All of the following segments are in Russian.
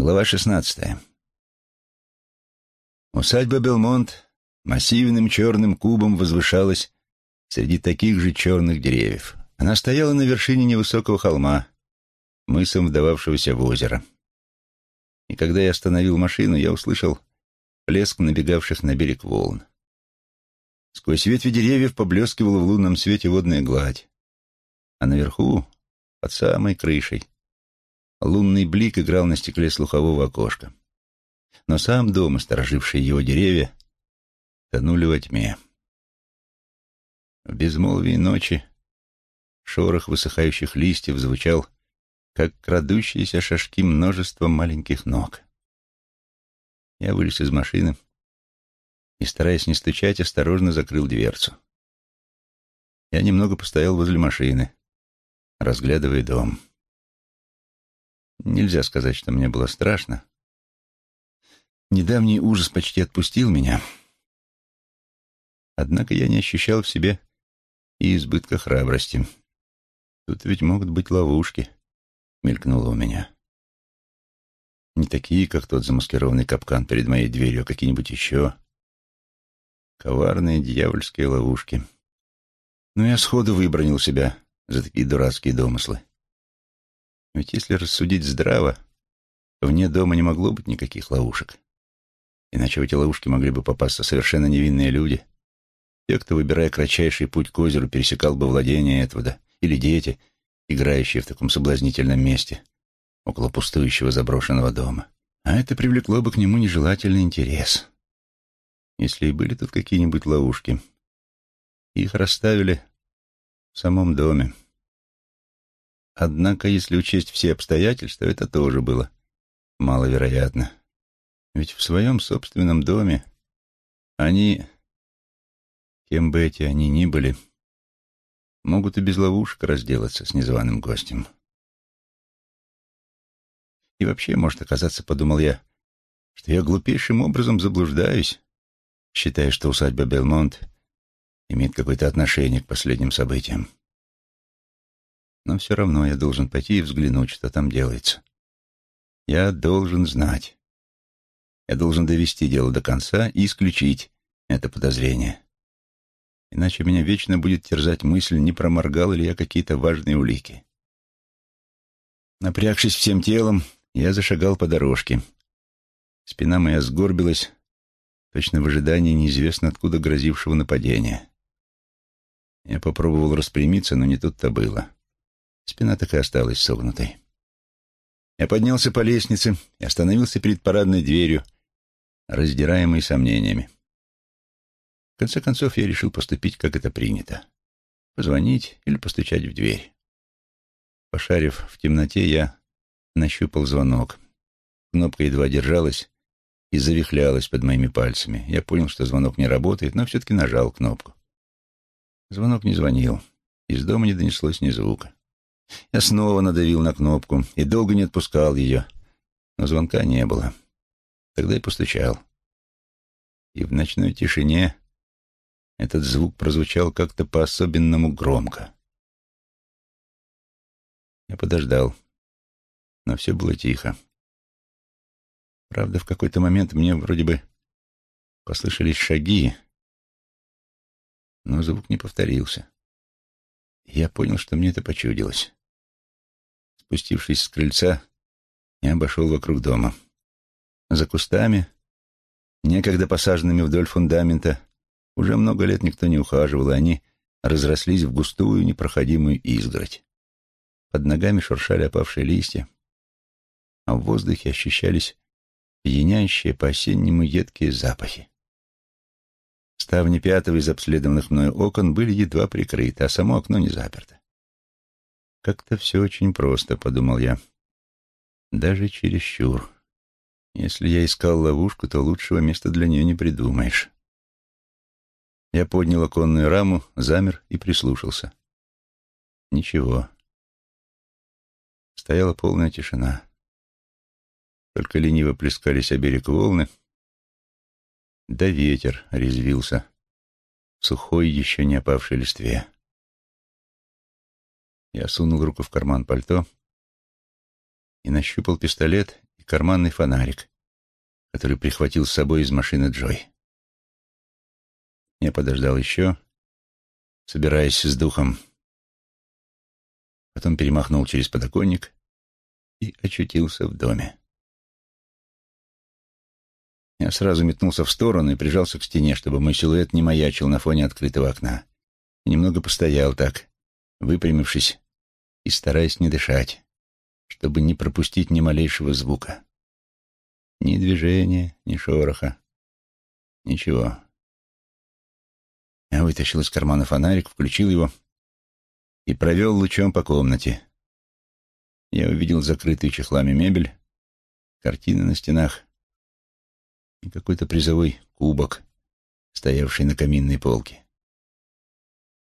Глава шестнадцатая. Усадьба Белмонт массивным черным кубом возвышалась среди таких же черных деревьев. Она стояла на вершине невысокого холма, мысом вдававшегося в озеро. И когда я остановил машину, я услышал плеск набегавших на берег волн. Сквозь ветви деревьев поблескивала в лунном свете водная гладь. А наверху, под самой крышей, лунный блик играл на стекле слухового окошка. Но сам дом и сторожившие его деревья тонули во тьме. В безмолвии ночи шорох высыхающих листьев звучал, как крадущиеся шажки множества маленьких ног. Я вылез из машины и, стараясь не стучать, осторожно закрыл дверцу. Я немного постоял возле машины, разглядывая дом. Нельзя сказать, что мне было страшно. Недавний ужас почти отпустил меня. Однако я не ощущал в себе и избытка храбрости. Тут ведь могут быть ловушки, мелькнуло у меня. Не такие, как тот замаскированный капкан перед моей дверью, а какие-нибудь еще. Коварные дьявольские ловушки. Но я сходу выбронил себя за такие дурацкие домыслы. Ведь если рассудить здраво, вне дома не могло быть никаких ловушек. Иначе в эти ловушки могли бы попасться совершенно невинные люди. Те, кто, выбирая кратчайший путь к озеру, пересекал бы владение Этвуда, или дети, играющие в таком соблазнительном месте, около пустующего заброшенного дома. А это привлекло бы к нему нежелательный интерес. Если и были тут какие-нибудь ловушки, их расставили в самом доме. Однако, если учесть все обстоятельства, это тоже было маловероятно. Ведь в своем собственном доме они, кем бы эти они ни были, могут и без ловушек разделаться с незваным гостем. И вообще может оказаться, подумал я, что я глупейшим образом заблуждаюсь, считая, что усадьба Белмонт имеет какое-то отношение к последним событиям. Но все равно я должен пойти и взглянуть, что там делается. Я должен знать. Я должен довести дело до конца и исключить это подозрение. Иначе меня вечно будет терзать мысль, не проморгал ли я какие-то важные улики. Напрягшись всем телом, я зашагал по дорожке. Спина моя сгорбилась, точно в ожидании неизвестно откуда грозившего нападения. Я попробовал распрямиться, но не тут-то было. Спина так и осталась согнутой. Я поднялся по лестнице и остановился перед парадной дверью, раздираемый сомнениями. В конце концов, я решил поступить, как это принято. Позвонить или постучать в дверь. Пошарив в темноте, я нащупал звонок. Кнопка едва держалась и завихлялась под моими пальцами. Я понял, что звонок не работает, но все-таки нажал кнопку. Звонок не звонил. Из дома не донеслось ни звука. Я снова надавил на кнопку и долго не отпускал ее, но звонка не было. Тогда и постучал. И в ночной тишине этот звук прозвучал как-то по-особенному громко. Я подождал, но все было тихо. Правда, в какой-то момент мне вроде бы послышались шаги, но звук не повторился. я понял, что мне это почудилось. Спустившись с крыльца, я обошел вокруг дома. За кустами, некогда посаженными вдоль фундамента, уже много лет никто не ухаживал, и они разрослись в густую непроходимую изгородь. Под ногами шуршали опавшие листья, а в воздухе ощущались пьянящие по-осеннему едкие запахи. Ставни пятого из обследованных мною окон были едва прикрыты, а само окно не заперто. Как-то все очень просто, подумал я. Даже чересчур. Если я искал ловушку, то лучшего места для нее не придумаешь. Я поднял оконную раму, замер и прислушался. Ничего. Стояла полная тишина. Только лениво плескались о берег волны, да ветер резвился в сухой, еще не опавшей листве. Я сунул руку в карман пальто и нащупал пистолет и карманный фонарик, который прихватил с собой из машины Джой. Я подождал еще, собираясь с духом. Потом перемахнул через подоконник и очутился в доме. Я сразу метнулся в сторону и прижался к стене, чтобы мой силуэт не маячил на фоне открытого окна. И немного постоял так, выпрямившись и стараясь не дышать, чтобы не пропустить ни малейшего звука. Ни движения, ни шороха. Ничего. Я вытащил из кармана фонарик, включил его и провел лучом по комнате. Я увидел закрытую чехлами мебель, картины на стенах и какой-то призовой кубок, стоявший на каминной полке.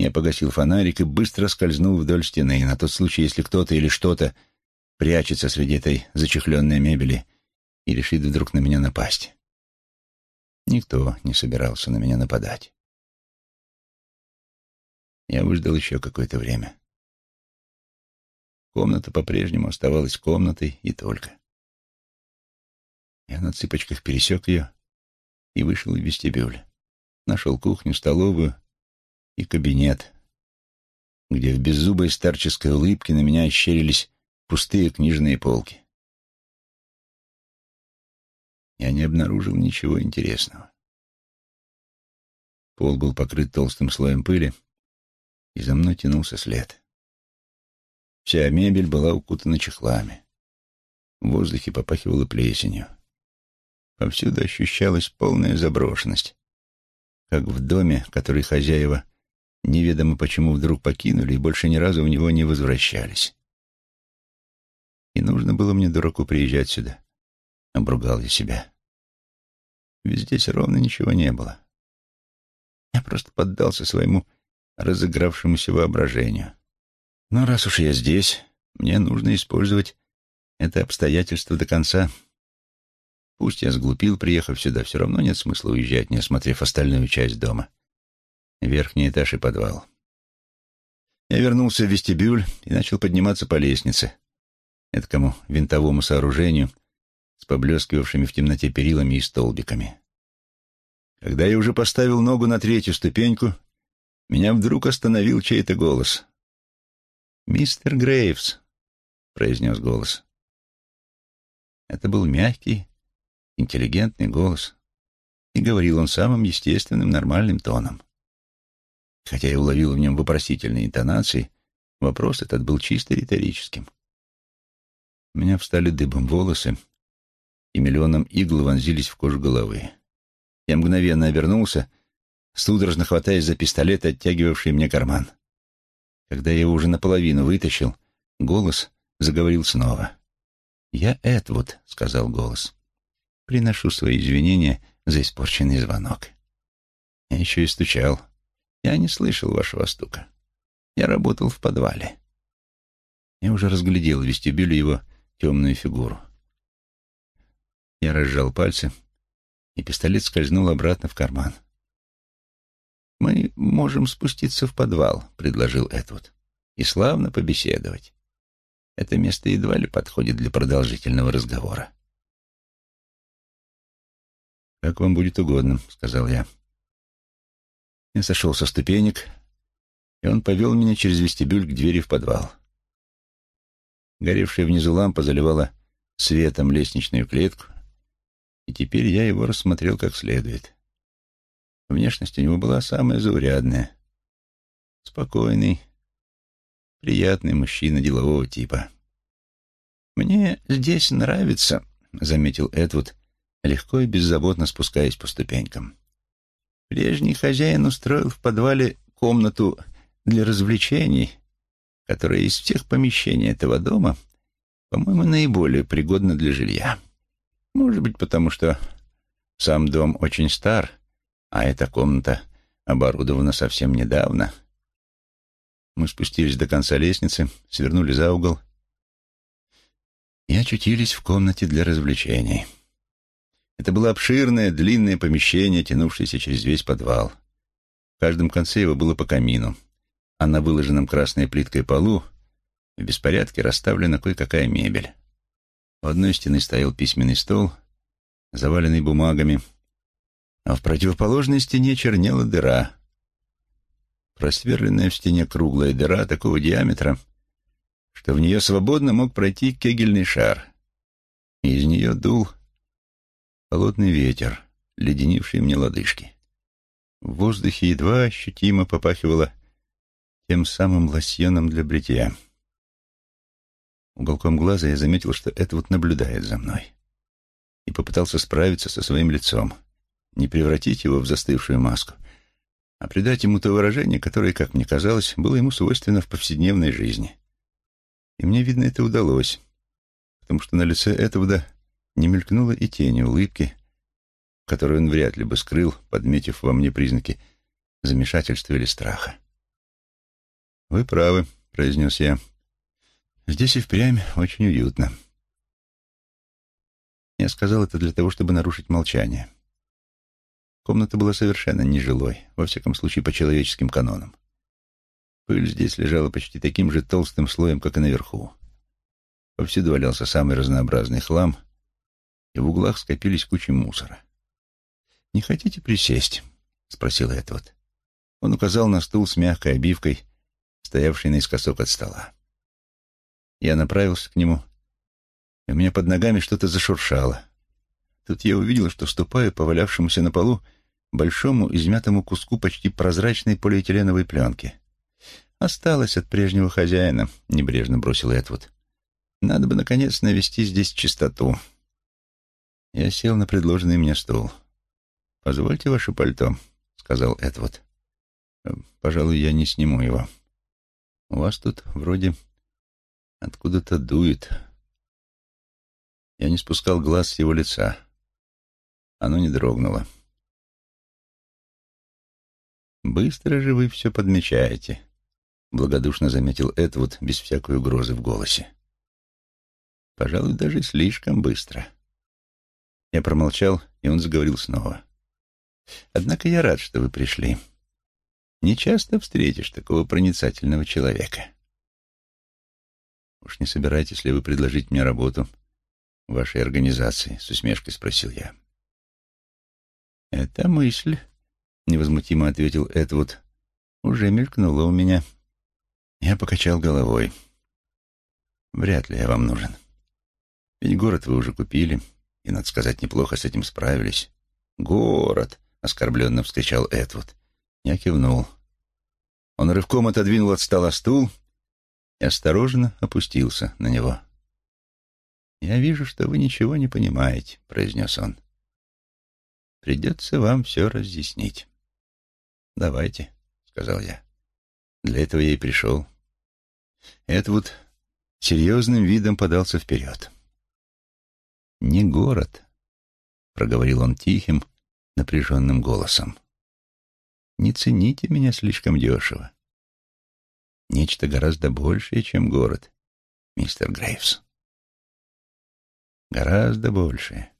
Я погасил фонарик и быстро скользнул вдоль стены, на тот случай, если кто-то или что-то прячется среди этой зачехленной мебели и решит вдруг на меня напасть. Никто не собирался на меня нападать. Я выждал еще какое-то время. Комната по-прежнему оставалась комнатой и только. Я на цыпочках пересек ее и вышел в вестибюль. Нашел кухню, столовую и кабинет, где в беззубой старческой улыбке на меня ощерились пустые книжные полки. Я не обнаружил ничего интересного. Пол был покрыт толстым слоем пыли, и за мной тянулся след. Вся мебель была укутана чехлами. В воздухе попахивало плесенью. Повсюду ощущалась полная заброшенность, как в доме, который хозяева неведомо почему вдруг покинули и больше ни разу в него не возвращались. И нужно было мне, дураку, приезжать сюда. Обругал я себя. Ведь здесь ровно ничего не было. Я просто поддался своему разыгравшемуся воображению. Но раз уж я здесь, мне нужно использовать это обстоятельство до конца. Пусть я сглупил, приехав сюда, все равно нет смысла уезжать, не осмотрев остальную часть дома. Верхний этаж и подвал. Я вернулся в вестибюль и начал подниматься по лестнице, эткому винтовому сооружению с поблескивавшими в темноте перилами и столбиками. Когда я уже поставил ногу на третью ступеньку, меня вдруг остановил чей-то голос. «Мистер Грейвс», — произнес голос. Это был мягкий, интеллигентный голос, и говорил он самым естественным, нормальным тоном. Хотя я уловил в нем вопросительные интонации, вопрос этот был чисто риторическим. У меня встали дыбом волосы, и миллионом игл вонзились в кожу головы. Я мгновенно обернулся, судорожно хватаясь за пистолет, оттягивавший мне карман. Когда я его уже наполовину вытащил, голос заговорил снова. «Я Эдвуд», — сказал голос. «Приношу свои извинения за испорченный звонок». Я еще и стучал. Я не слышал вашего стука. Я работал в подвале. Я уже разглядел в вестибюле его темную фигуру. Я разжал пальцы, и пистолет скользнул обратно в карман. «Мы можем спуститься в подвал», — предложил Эдвуд, — «и славно побеседовать. Это место едва ли подходит для продолжительного разговора». «Как вам будет угодно», — сказал я. Я сошел со ступенек, и он повел меня через вестибюль к двери в подвал. Горевшая внизу лампа заливала светом лестничную клетку, и теперь я его рассмотрел как следует. Внешность у него была самая заурядная. Спокойный, приятный мужчина делового типа. «Мне здесь нравится», — заметил Эдвуд, легко и беззаботно спускаясь по ступенькам. Прежний хозяин устроил в подвале комнату для развлечений, которая из всех помещений этого дома, по-моему, наиболее пригодна для жилья. Может быть, потому что сам дом очень стар, а эта комната оборудована совсем недавно. Мы спустились до конца лестницы, свернули за угол и очутились в комнате для развлечений. Это было обширное, длинное помещение, тянувшееся через весь подвал. В каждом конце его было по камину — а на выложенном красной плиткой полу в беспорядке расставлена кое-какая мебель. У одной стены стоял письменный стол, заваленный бумагами, а в противоположной стене чернела дыра. Просверленная в стене круглая дыра такого диаметра, что в нее свободно мог пройти кегельный шар. И из нее дул холодный ветер, леденивший мне лодыжки. В воздухе едва ощутимо попахивало тем самым лосьоном для бритья. Уголком глаза я заметил, что это вот наблюдает за мной. И попытался справиться со своим лицом, не превратить его в застывшую маску, а придать ему то выражение, которое, как мне казалось, было ему свойственно в повседневной жизни. И мне, видно, это удалось, потому что на лице Этвуда не мелькнуло и тени улыбки, которую он вряд ли бы скрыл, подметив во мне признаки замешательства или страха. «Вы правы», — произнес я. «Здесь и впрямь очень уютно». Я сказал это для того, чтобы нарушить молчание. Комната была совершенно нежилой, во всяком случае по человеческим канонам. Пыль здесь лежала почти таким же толстым слоем, как и наверху. Повсюду валялся самый разнообразный хлам, и в углах скопились кучи мусора. «Не хотите присесть?» — спросил Эдвард. Он указал на стул с мягкой обивкой, стоявший наискосок от стола. Я направился к нему, и у меня под ногами что-то зашуршало. Тут я увидел, что ступаю по валявшемуся на полу большому измятому куску почти прозрачной полиэтиленовой пленки. «Осталось от прежнего хозяина», — небрежно бросил Эдвуд. «Надо бы, наконец, навести здесь чистоту». Я сел на предложенный мне стул. «Позвольте ваше пальто», — сказал Эдвуд. «Э, «Пожалуй, я не сниму его. У вас тут вроде откуда-то дует». Я не спускал глаз с его лица. Оно не дрогнуло. «Быстро же вы все подмечаете», — благодушно заметил Эдвуд без всякой угрозы в голосе. «Пожалуй, даже слишком быстро». Я промолчал, и он заговорил снова. Однако я рад, что вы пришли. Не часто встретишь такого проницательного человека. Уж не собираетесь ли вы предложить мне работу в вашей организации? С усмешкой спросил я. Это мысль, невозмутимо ответил Эдвуд, уже мелькнула у меня. Я покачал головой. Вряд ли я вам нужен. Ведь город вы уже купили, и, надо сказать, неплохо с этим справились. Город, — оскорбленно вскричал Эдвуд. Я кивнул. Он рывком отодвинул от стола стул и осторожно опустился на него. «Я вижу, что вы ничего не понимаете», — произнес он. «Придется вам все разъяснить». «Давайте», — сказал я. «Для этого я и пришел». Эдвуд серьезным видом подался вперед. «Не город», — проговорил он тихим, напряженным голосом. «Не цените меня слишком дешево. Нечто гораздо большее, чем город, мистер Грейвс. Гораздо большее.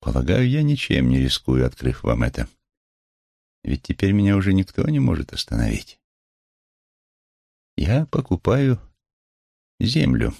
Полагаю, я ничем не рискую, открыв вам это. Ведь теперь меня уже никто не может остановить. Я покупаю землю».